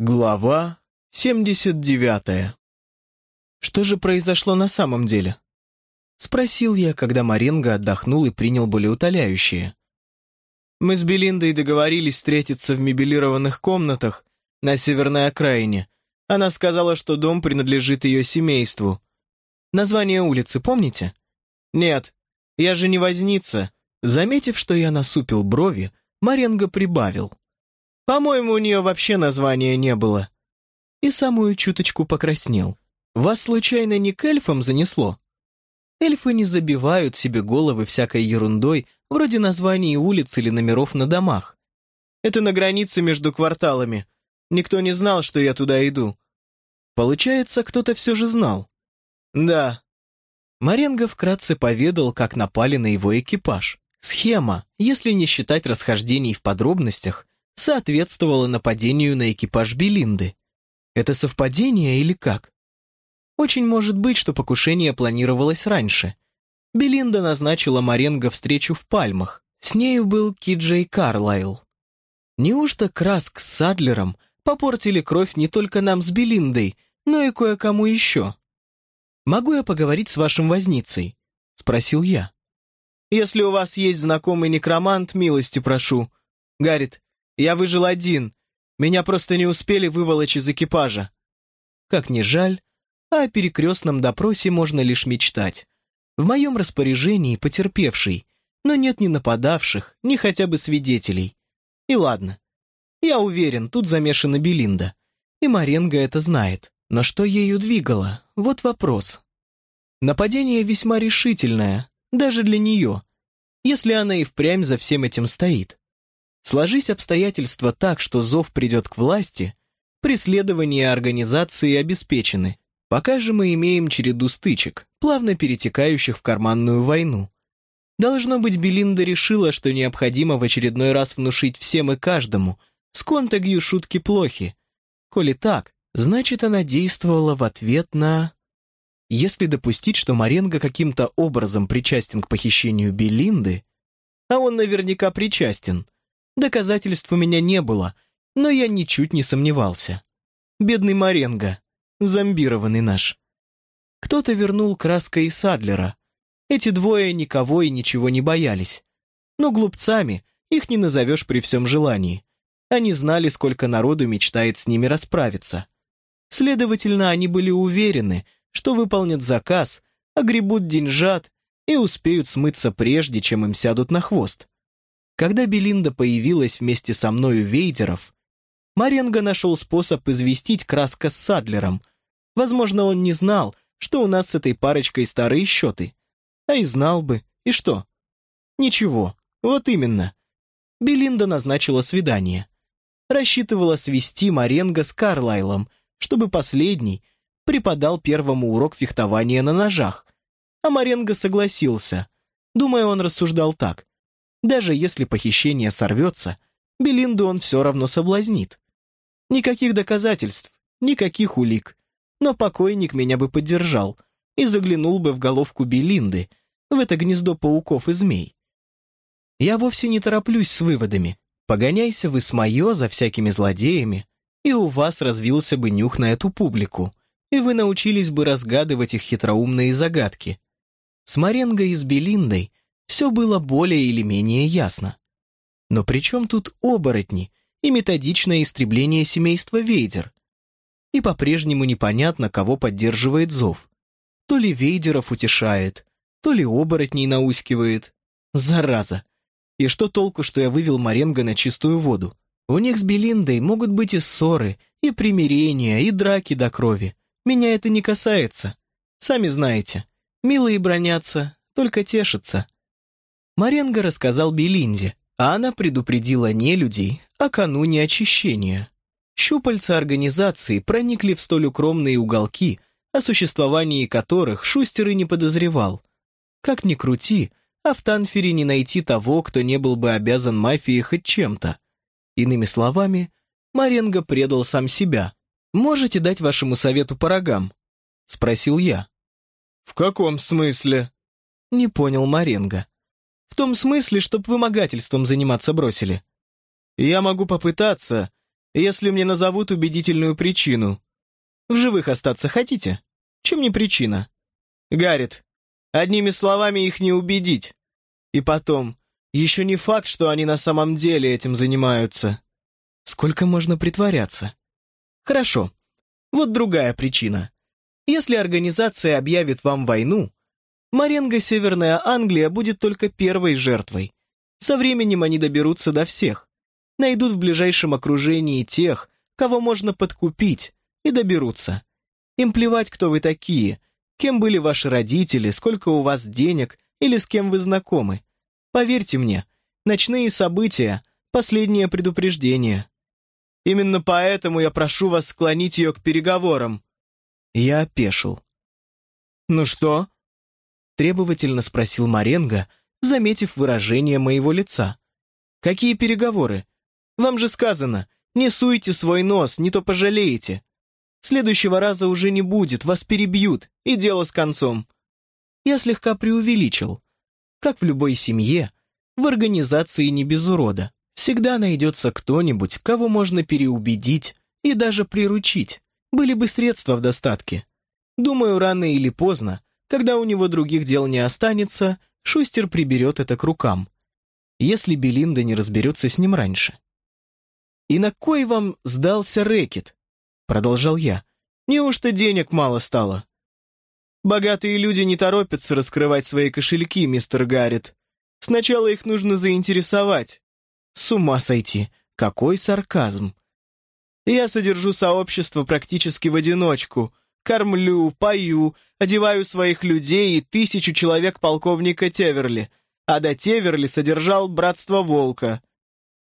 Глава 79 Что же произошло на самом деле? Спросил я, когда Маренго отдохнул и принял болеутоляющее. Мы с Белиндой договорились встретиться в мебелированных комнатах на северной окраине. Она сказала, что дом принадлежит ее семейству. Название улицы помните? Нет, я же не возница. Заметив, что я насупил брови, Маренго прибавил. По-моему, у нее вообще названия не было. И самую чуточку покраснел. Вас случайно не к эльфам занесло? Эльфы не забивают себе головы всякой ерундой, вроде названий улиц или номеров на домах. Это на границе между кварталами. Никто не знал, что я туда иду. Получается, кто-то все же знал. Да. Маренго вкратце поведал, как напали на его экипаж. Схема, если не считать расхождений в подробностях, соответствовало нападению на экипаж Белинды. Это совпадение или как? Очень может быть, что покушение планировалось раньше. Белинда назначила Маренго встречу в Пальмах. С нею был Киджей Карлайл. Неужто Краск с Садлером попортили кровь не только нам с Белиндой, но и кое-кому еще? «Могу я поговорить с вашим возницей?» — спросил я. «Если у вас есть знакомый некромант, милости прошу. Гаррит, я выжил один. Меня просто не успели выволочь из экипажа. Как ни жаль, а о перекрестном допросе можно лишь мечтать. В моем распоряжении потерпевший, но нет ни нападавших, ни хотя бы свидетелей. И ладно. Я уверен, тут замешана Белинда. И Маренго это знает. Но что ею двигало? Вот вопрос. Нападение весьма решительное, даже для нее, если она и впрямь за всем этим стоит. Сложись обстоятельства так, что зов придет к власти, преследования организации обеспечены. Пока же мы имеем череду стычек, плавно перетекающих в карманную войну. Должно быть, Белинда решила, что необходимо в очередной раз внушить всем и каждому, с Контагью шутки плохи. Коли так, значит, она действовала в ответ на... Если допустить, что Маренго каким-то образом причастен к похищению Белинды, а он наверняка причастен – Доказательств у меня не было, но я ничуть не сомневался. Бедный Маренго, зомбированный наш. Кто-то вернул Краска и Садлера. Эти двое никого и ничего не боялись. Но глупцами их не назовешь при всем желании. Они знали, сколько народу мечтает с ними расправиться. Следовательно, они были уверены, что выполнят заказ, огребут деньжат и успеют смыться прежде, чем им сядут на хвост. Когда Белинда появилась вместе со мною Вейдеров, Маренго нашел способ известить Краска с Садлером. Возможно, он не знал, что у нас с этой парочкой старые счеты. А и знал бы. И что? Ничего. Вот именно. Белинда назначила свидание. Рассчитывала свести Маренго с Карлайлом, чтобы последний преподал первому урок фехтования на ножах. А Маренго согласился. Думаю, он рассуждал так. Даже если похищение сорвется, Белинду он все равно соблазнит. Никаких доказательств, никаких улик. Но покойник меня бы поддержал и заглянул бы в головку Белинды, в это гнездо пауков и змей. Я вовсе не тороплюсь с выводами. Погоняйся вы с мое за всякими злодеями, и у вас развился бы нюх на эту публику, и вы научились бы разгадывать их хитроумные загадки. С Маренго и с Белиндой все было более или менее ясно. Но при чем тут оборотни и методичное истребление семейства Вейдер? И по-прежнему непонятно, кого поддерживает зов. То ли Вейдеров утешает, то ли оборотней наускивает. Зараза! И что толку, что я вывел Маренго на чистую воду? У них с Белиндой могут быть и ссоры, и примирения, и драки до крови. Меня это не касается. Сами знаете, милые бронятся, только тешатся. Маренго рассказал Белинде, а она предупредила не людей о кануне очищения. Щупальца организации проникли в столь укромные уголки, о существовании которых Шустер и не подозревал. Как ни крути, а в Танфере не найти того, кто не был бы обязан мафии хоть чем-то. Иными словами, Маренго предал сам себя. «Можете дать вашему совету по рогам?» — спросил я. «В каком смысле?» — не понял Маренго. В том смысле, чтоб вымогательством заниматься бросили. Я могу попытаться, Если мне назовут убедительную причину. В живых остаться хотите? Чем не причина? Гаррит, одними словами их не убедить. И потом, еще не факт, что они на самом деле этим занимаются. Сколько можно притворяться? Хорошо. Вот другая причина. Если организация объявит вам войну, Маренго Северная Англия будет только первой жертвой. Со временем они доберутся до всех. Найдут в ближайшем окружении тех, кого можно подкупить, и доберутся. Им плевать, кто вы такие, кем были ваши родители, сколько у вас денег или с кем вы знакомы. Поверьте мне, ночные события — последнее предупреждение. Именно поэтому я прошу вас склонить ее к переговорам. Я опешил. «Ну что?» Требовательно спросил Маренго, заметив выражение моего лица. «Какие переговоры? Вам же сказано, не суйте свой нос, не то пожалеете. Следующего раза уже не будет, вас перебьют, и дело с концом». Я слегка преувеличил. Как в любой семье, в организации не без урода. Всегда найдется кто-нибудь, кого можно переубедить и даже приручить были бы средства в достатке. Думаю, рано или поздно, когда у него других дел не останется, Шустер приберет это к рукам. Если Белинда не разберется с ним раньше. «И на кой вам сдался рэкет?» Продолжал я. «Неужто денег мало стало?» «Богатые люди не торопятся раскрывать свои кошельки, мистер Гаррет. Сначала их нужно заинтересовать. С ума сойти, какой сарказм!» Я содержу сообщество практически в одиночку. Кормлю, пою, одеваю своих людей и тысячу человек полковника Теверли. А до Теверли содержал братство Волка.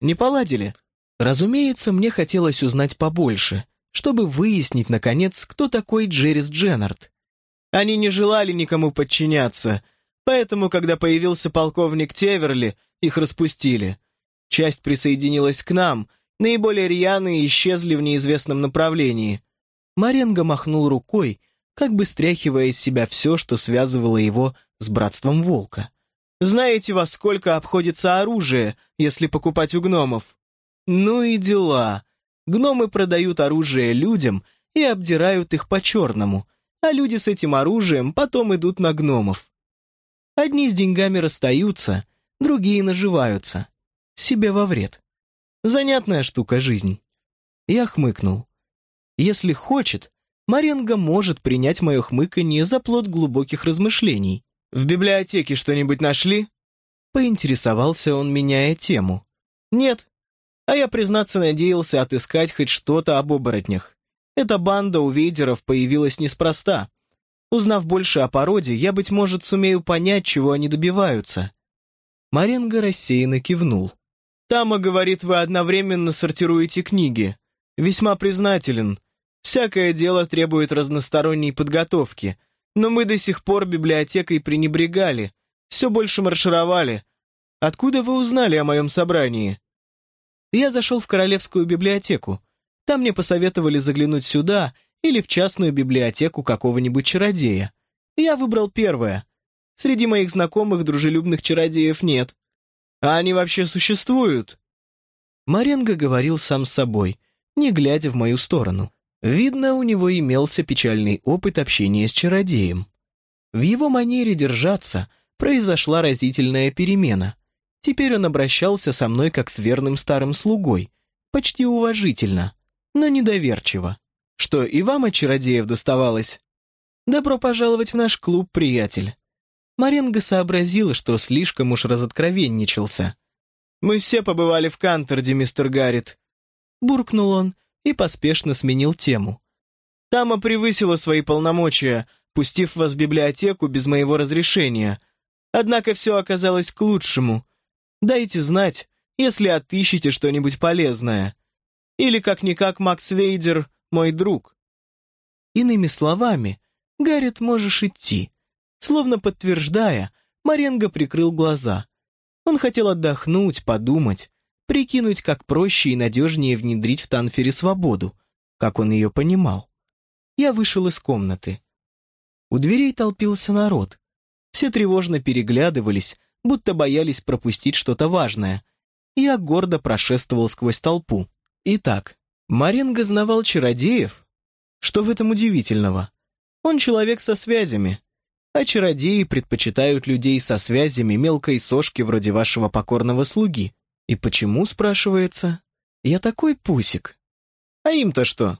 Не поладили? Разумеется, мне хотелось узнать побольше, чтобы выяснить, наконец, кто такой Джеррис Дженнард. Они не желали никому подчиняться, поэтому, когда появился полковник Теверли, их распустили. Часть присоединилась к нам — Наиболее рьяные исчезли в неизвестном направлении. Маренго махнул рукой, как бы стряхивая из себя все, что связывало его с братством волка. «Знаете, во сколько обходится оружие, если покупать у гномов?» «Ну и дела. Гномы продают оружие людям и обдирают их по-черному, а люди с этим оружием потом идут на гномов. Одни с деньгами расстаются, другие наживаются. Себе во вред. Занятная штука жизнь. Я хмыкнул. Если хочет, Маренго может принять мое хмыканье за плод глубоких размышлений. «В библиотеке что-нибудь нашли?» Поинтересовался он, меняя тему. «Нет. А я, признаться, надеялся отыскать хоть что-то об оборотнях. Эта банда у вейдеров появилась неспроста. Узнав больше о породе, я, быть может, сумею понять, чего они добиваются». Маренго рассеянно кивнул. Тама говорит, вы одновременно сортируете книги. Весьма признателен. Всякое дело требует разносторонней подготовки. Но мы до сих пор библиотекой пренебрегали. Все больше маршировали. Откуда вы узнали о моем собрании? Я зашел в Королевскую библиотеку. Там мне посоветовали заглянуть сюда или в частную библиотеку какого-нибудь чародея. Я выбрал первое. Среди моих знакомых дружелюбных чародеев нет. А они вообще существуют?» Маренго говорил сам с собой, не глядя в мою сторону. Видно, у него имелся печальный опыт общения с чародеем. В его манере держаться произошла разительная перемена. Теперь он обращался со мной как с верным старым слугой, почти уважительно, но недоверчиво. Что, и вам от чародеев доставалось? Добро пожаловать в наш клуб, приятель. Маренго сообразила, что слишком уж разоткровенничался. «Мы все побывали в Канторде, мистер Гаррит», — буркнул он и поспешно сменил тему. «Тама превысила свои полномочия, пустив вас в библиотеку без моего разрешения. Однако все оказалось к лучшему. Дайте знать, если отыщете что-нибудь полезное. Или, как-никак, Макс Вейдер — мой друг». Иными словами, Гаррит, можешь идти. Словно подтверждая, Маренго прикрыл глаза. Он хотел отдохнуть, подумать, прикинуть, как проще и надежнее внедрить в Танфере свободу, как он ее понимал. Я вышел из комнаты. У дверей толпился народ. Все тревожно переглядывались, будто боялись пропустить что-то важное. Я гордо прошествовал сквозь толпу. Итак, Маренго знавал чародеев? Что в этом удивительного? Он человек со связями, а чародеи предпочитают людей со связями мелкой сошки вроде вашего покорного слуги. И почему, спрашивается? Я такой пусик. А им-то что?